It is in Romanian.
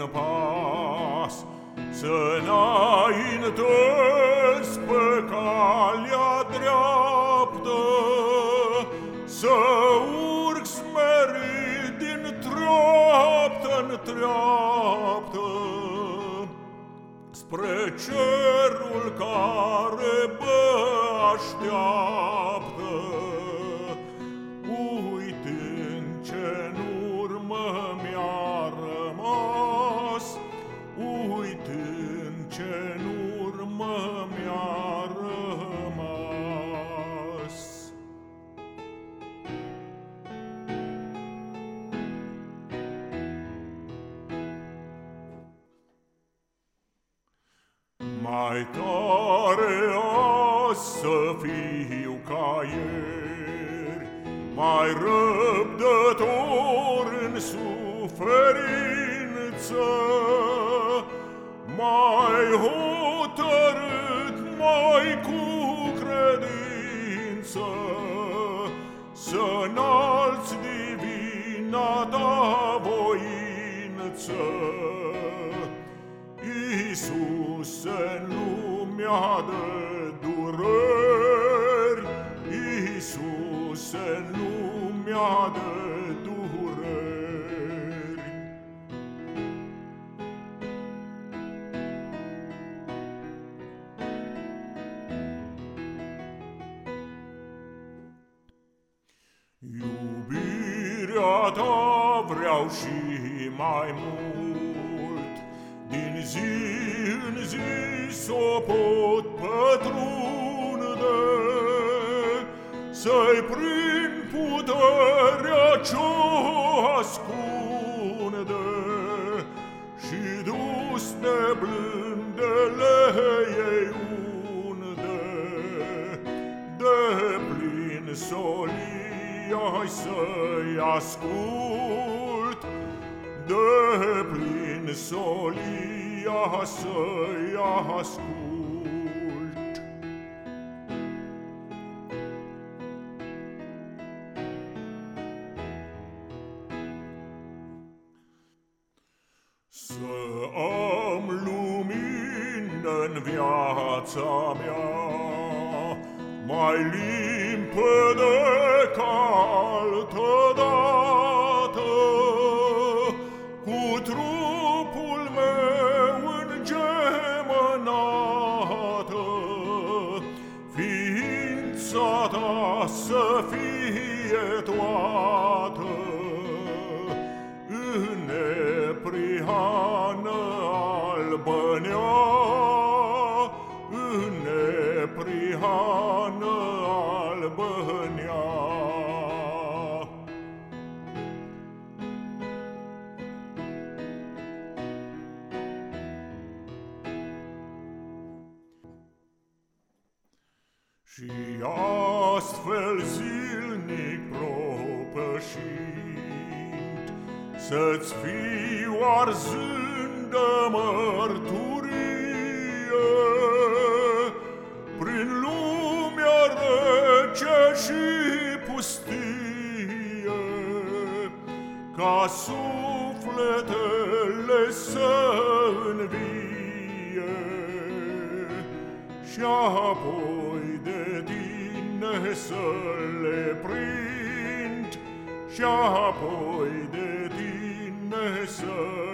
un pas Să înaintezi pe calea dreaptă Să urc smerit din treaptă în treaptă. Spre cerul care bă așteaptă Mai tare azi să fiu ca ieri, Mai răbdător în suferință, hotărât, mai cu credință, Să înalți divina ta voință. Iisus în lumea de durări, Iubirea ta vreau și mai mult, din zi în zi s-o pot pătrunde, Să-i prin puterea ce-o ascunde, Și dus de blândele solia să-i ascult, De plin solia ia să-i ascult. Să am lumină în viața mea, mai limpede ca altădată, cu trupul meu îngemănată, ființa ta să fie toată. În neprihană albănea, albănea. Și astfel zilnic propășind, Să-ți fiu arzândă mărturie, Ca sufletele să învie, Și apoi de tine să le prind, Și apoi de tine să